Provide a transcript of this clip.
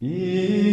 Yeah.